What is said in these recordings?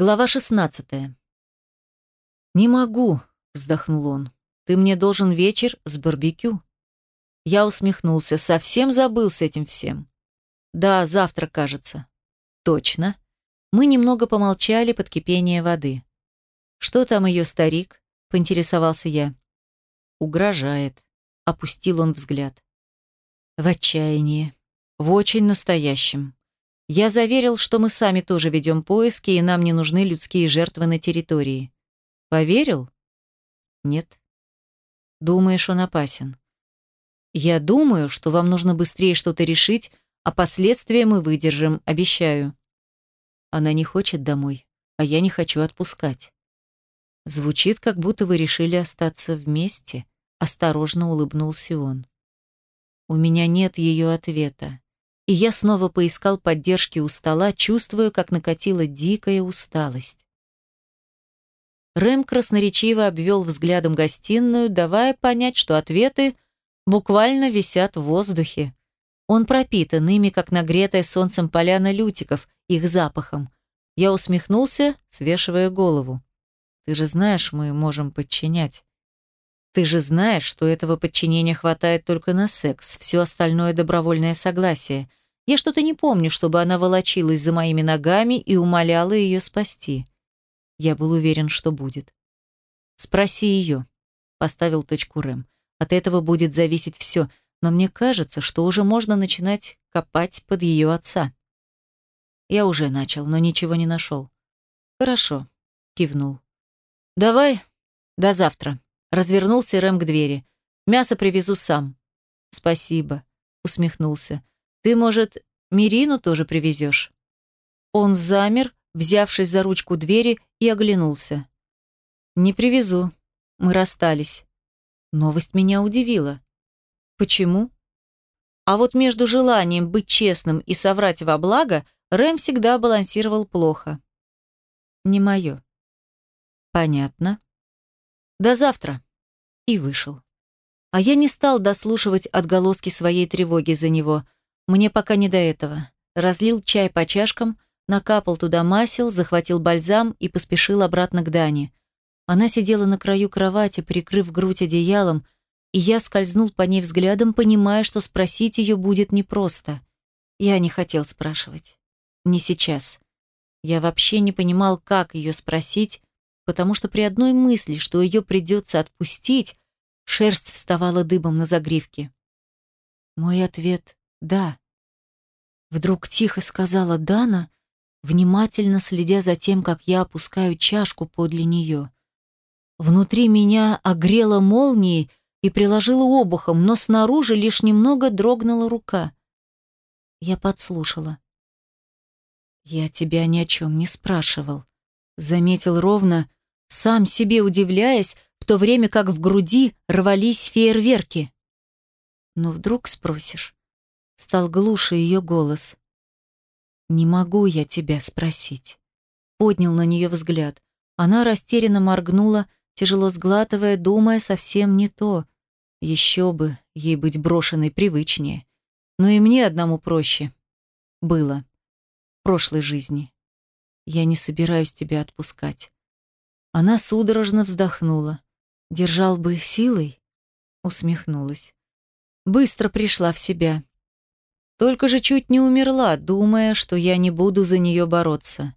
Глава 16. «Не могу», — вздохнул он. «Ты мне должен вечер с барбекю». Я усмехнулся, совсем забыл с этим всем. «Да, завтра, кажется». «Точно». Мы немного помолчали под кипение воды. «Что там ее старик?» — поинтересовался я. «Угрожает», — опустил он взгляд. В отчаянии. В очень настоящем. Я заверил, что мы сами тоже ведем поиски, и нам не нужны людские жертвы на территории. Поверил? Нет. Думаешь, он опасен? Я думаю, что вам нужно быстрее что-то решить, а последствия мы выдержим, обещаю. Она не хочет домой, а я не хочу отпускать. Звучит, как будто вы решили остаться вместе, осторожно улыбнулся он. У меня нет ее ответа и я снова поискал поддержки у стола, чувствуя, как накатила дикая усталость. Рэм красноречиво обвел взглядом гостиную, давая понять, что ответы буквально висят в воздухе. Он пропитан ими, как нагретая солнцем поляна лютиков, их запахом. Я усмехнулся, свешивая голову. «Ты же знаешь, мы можем подчинять». «Ты же знаешь, что этого подчинения хватает только на секс, все остальное добровольное согласие. Я что-то не помню, чтобы она волочилась за моими ногами и умоляла ее спасти. Я был уверен, что будет. «Спроси ее», — поставил точку Рэм. «От этого будет зависеть все, но мне кажется, что уже можно начинать копать под ее отца». Я уже начал, но ничего не нашел. «Хорошо», — кивнул. «Давай, до завтра», — развернулся Рэм к двери. «Мясо привезу сам». «Спасибо», — усмехнулся. Ты, может, Мирину тоже привезешь?» Он замер, взявшись за ручку двери, и оглянулся. «Не привезу. Мы расстались». Новость меня удивила. «Почему?» А вот между желанием быть честным и соврать во благо Рэм всегда балансировал плохо. «Не мое». «Понятно. До завтра». И вышел. А я не стал дослушивать отголоски своей тревоги за него – мне пока не до этого. Разлил чай по чашкам, накапал туда масел, захватил бальзам и поспешил обратно к Дане. Она сидела на краю кровати, прикрыв грудь одеялом, и я скользнул по ней взглядом, понимая, что спросить ее будет непросто. Я не хотел спрашивать. Не сейчас. Я вообще не понимал, как ее спросить, потому что при одной мысли, что ее придется отпустить, шерсть вставала дыбом на загривке. Мой ответ «Да». Вдруг тихо сказала Дана, внимательно следя за тем, как я опускаю чашку подле нее. Внутри меня огрела молнией и приложила обухом, но снаружи лишь немного дрогнула рука. Я подслушала. «Я тебя ни о чем не спрашивал», — заметил ровно, сам себе удивляясь, в то время как в груди рвались фейерверки. «Но вдруг спросишь?» Стал глуше ее голос. «Не могу я тебя спросить». Поднял на нее взгляд. Она растерянно моргнула, тяжело сглатывая, думая совсем не то. Еще бы ей быть брошенной привычнее. Но и мне одному проще. Было. В прошлой жизни. Я не собираюсь тебя отпускать. Она судорожно вздохнула. Держал бы силой? Усмехнулась. Быстро пришла в себя. Только же чуть не умерла, думая, что я не буду за нее бороться.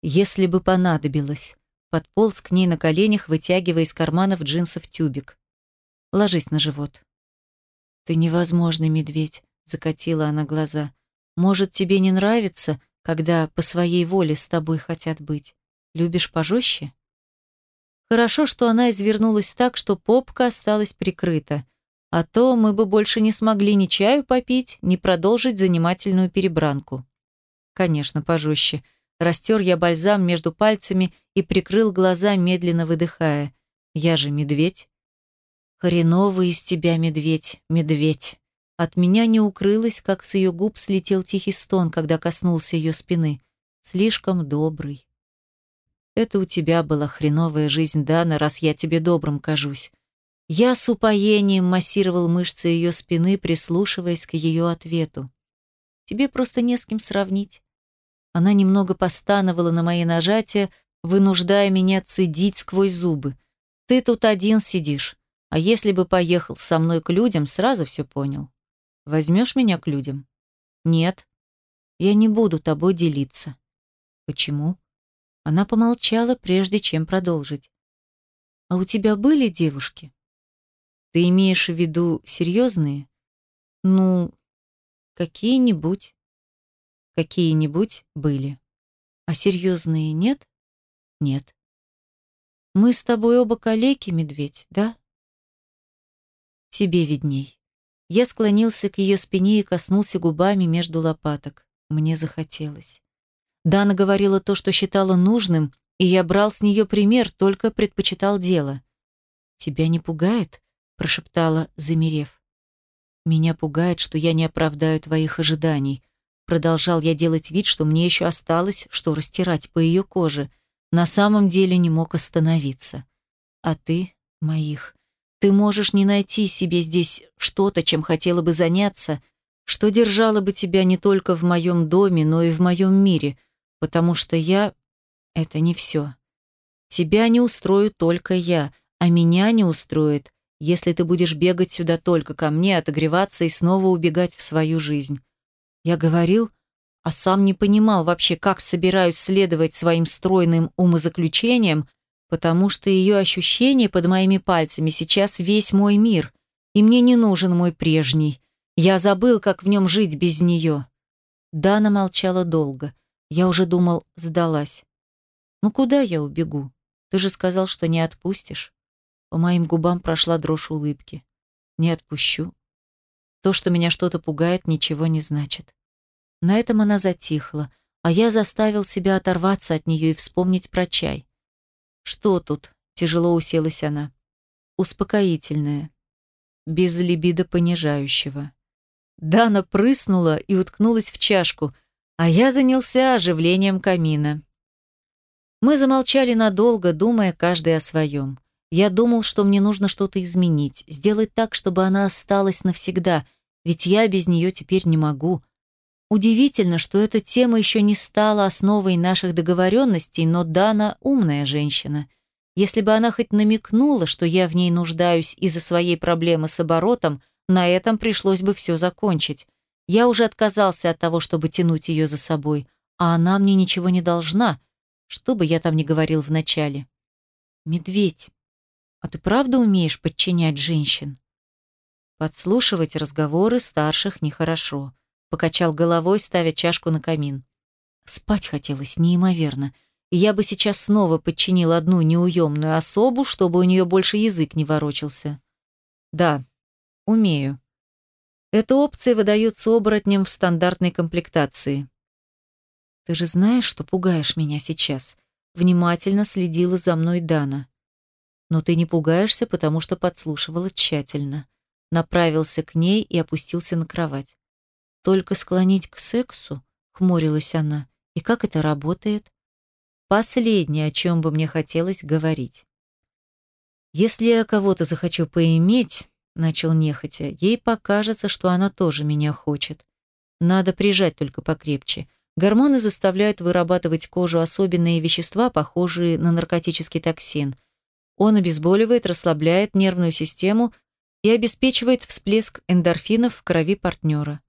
Если бы понадобилось. Подполз к ней на коленях, вытягивая из карманов джинсов тюбик. Ложись на живот. Ты невозможный медведь, закатила она глаза. Может, тебе не нравится, когда по своей воле с тобой хотят быть? Любишь пожестче? Хорошо, что она извернулась так, что попка осталась прикрыта. А то мы бы больше не смогли ни чаю попить, ни продолжить занимательную перебранку. Конечно, пожестче. Растер я бальзам между пальцами и прикрыл глаза, медленно выдыхая. Я же медведь. Хреновый из тебя медведь, медведь. От меня не укрылось, как с ее губ слетел тихий стон, когда коснулся ее спины. Слишком добрый. Это у тебя была хреновая жизнь, Дана, раз я тебе добрым кажусь. Я с упоением массировал мышцы ее спины, прислушиваясь к ее ответу. «Тебе просто не с кем сравнить». Она немного постановала на мои нажатия, вынуждая меня цедить сквозь зубы. «Ты тут один сидишь, а если бы поехал со мной к людям, сразу все понял. Возьмешь меня к людям?» «Нет. Я не буду тобой делиться». «Почему?» Она помолчала, прежде чем продолжить. «А у тебя были девушки?» «Ты имеешь в виду серьезные?» «Ну, какие-нибудь». «Какие-нибудь были. А серьезные нет?» «Нет». «Мы с тобой оба калеки, медведь, да?» «Тебе видней». Я склонился к ее спине и коснулся губами между лопаток. Мне захотелось. Дана говорила то, что считала нужным, и я брал с нее пример, только предпочитал дело. «Тебя не пугает?» – прошептала, замерев. «Меня пугает, что я не оправдаю твоих ожиданий». Продолжал я делать вид, что мне еще осталось, что растирать по ее коже. На самом деле не мог остановиться. А ты — моих. Ты можешь не найти себе здесь что-то, чем хотела бы заняться, что держало бы тебя не только в моем доме, но и в моем мире — потому что я — это не все. Тебя не устрою только я, а меня не устроит, если ты будешь бегать сюда только ко мне, отогреваться и снова убегать в свою жизнь. Я говорил, а сам не понимал вообще, как собираюсь следовать своим стройным умозаключениям, потому что ее ощущение под моими пальцами сейчас весь мой мир, и мне не нужен мой прежний. Я забыл, как в нем жить без нее. Дана молчала долго. Я уже думал, сдалась. Ну куда я убегу? Ты же сказал, что не отпустишь. По моим губам прошла дрожь улыбки. Не отпущу. То, что меня что-то пугает, ничего не значит. На этом она затихла, а я заставил себя оторваться от нее и вспомнить про чай. Что тут? Тяжело уселась она. Успокоительное. Без либидо понижающего. Дана прыснула и уткнулась в чашку – а я занялся оживлением камина. Мы замолчали надолго, думая каждый о своем. Я думал, что мне нужно что-то изменить, сделать так, чтобы она осталась навсегда, ведь я без нее теперь не могу. Удивительно, что эта тема еще не стала основой наших договоренностей, но Дана умная женщина. Если бы она хоть намекнула, что я в ней нуждаюсь из-за своей проблемы с оборотом, на этом пришлось бы все закончить. Я уже отказался от того, чтобы тянуть ее за собой, а она мне ничего не должна, что бы я там ни говорил вначале. «Медведь, ты правда умеешь подчинять женщин?» Подслушивать разговоры старших нехорошо. Покачал головой, ставя чашку на камин. Спать хотелось неимоверно, и я бы сейчас снова подчинил одну неуемную особу, чтобы у нее больше язык не ворочался. Да, умею. Эта опция выдается оборотням в стандартной комплектации. «Ты же знаешь, что пугаешь меня сейчас?» Внимательно следила за мной Дана. «Но ты не пугаешься, потому что подслушивала тщательно». Направился к ней и опустился на кровать. «Только склонить к сексу?» — хмурилась она. «И как это работает?» «Последнее, о чем бы мне хотелось говорить. Если я кого-то захочу поиметь, начал нехотя. Ей покажется, что она тоже меня хочет. Надо прижать только покрепче. Гормоны заставляют вырабатывать кожу особенные вещества, похожие на наркотический токсин. Он обезболивает, расслабляет нервную систему и обеспечивает всплеск эндорфинов в крови партнера.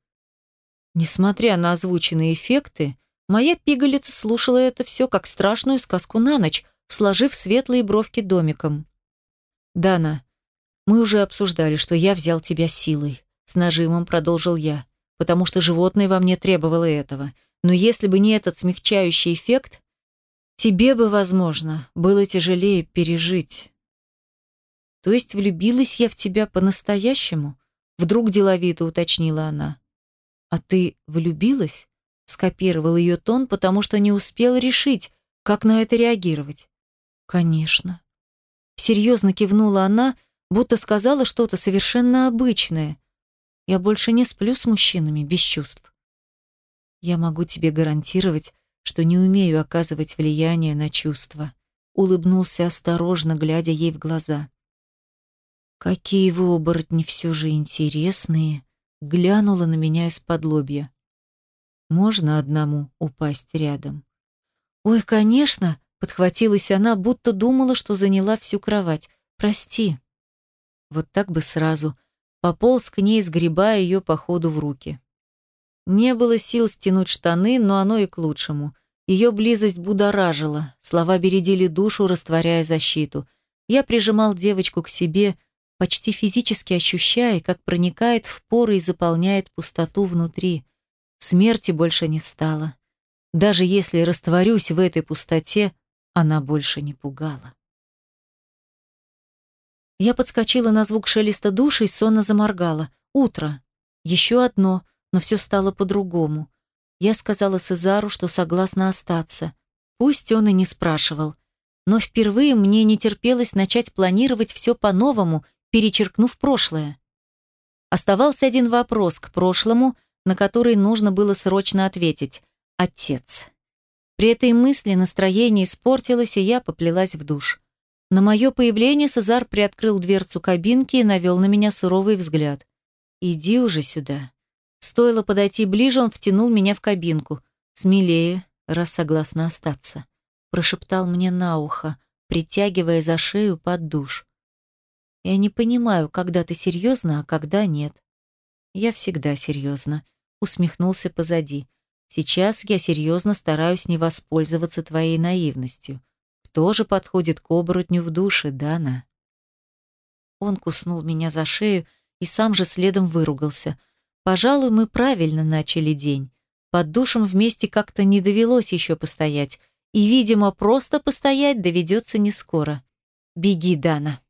Несмотря на озвученные эффекты, моя пигалица слушала это все как страшную сказку на ночь, сложив светлые бровки домиком. «Дана, мы уже обсуждали, что я взял тебя силой. С нажимом продолжил я, потому что животное во мне требовало этого. Но если бы не этот смягчающий эффект, тебе бы, возможно, было тяжелее пережить. То есть влюбилась я в тебя по-настоящему? Вдруг деловито уточнила она. А ты влюбилась? Скопировал ее тон, потому что не успел решить, как на это реагировать. Конечно. Серьезно кивнула она, будто сказала что-то совершенно обычное. Я больше не сплю с мужчинами без чувств. Я могу тебе гарантировать, что не умею оказывать влияние на чувства. Улыбнулся осторожно, глядя ей в глаза. Какие вы, оборотни, все же интересные. Глянула на меня из-под лобья. Можно одному упасть рядом? Ой, конечно, подхватилась она, будто думала, что заняла всю кровать. Прости. Вот так бы сразу. Пополз к ней, сгребая ее по ходу в руки. Не было сил стянуть штаны, но оно и к лучшему. Ее близость будоражила, слова бередили душу, растворяя защиту. Я прижимал девочку к себе, почти физически ощущая, как проникает в поры и заполняет пустоту внутри. Смерти больше не стало. Даже если растворюсь в этой пустоте, она больше не пугала. Я подскочила на звук шелеста души и сонно заморгала. Утро. Еще одно, но все стало по-другому. Я сказала Сезару, что согласна остаться. Пусть он и не спрашивал. Но впервые мне не терпелось начать планировать все по-новому, перечеркнув прошлое. Оставался один вопрос к прошлому, на который нужно было срочно ответить. Отец. При этой мысли настроение испортилось, и я поплелась в душ. На мое появление Сезар приоткрыл дверцу кабинки и навел на меня суровый взгляд. «Иди уже сюда». Стоило подойти ближе, он втянул меня в кабинку. «Смелее, раз согласна остаться», — прошептал мне на ухо, притягивая за шею под душ. «Я не понимаю, когда ты серьезно, а когда нет». «Я всегда серьезно», — усмехнулся позади. «Сейчас я серьезно стараюсь не воспользоваться твоей наивностью. Кто же подходит к оборотню в душе, Дана?» Он куснул меня за шею и сам же следом выругался — Пожалуй, мы правильно начали день. Под душем вместе как-то не довелось еще постоять. И, видимо, просто постоять доведется не скоро. Беги, Дана.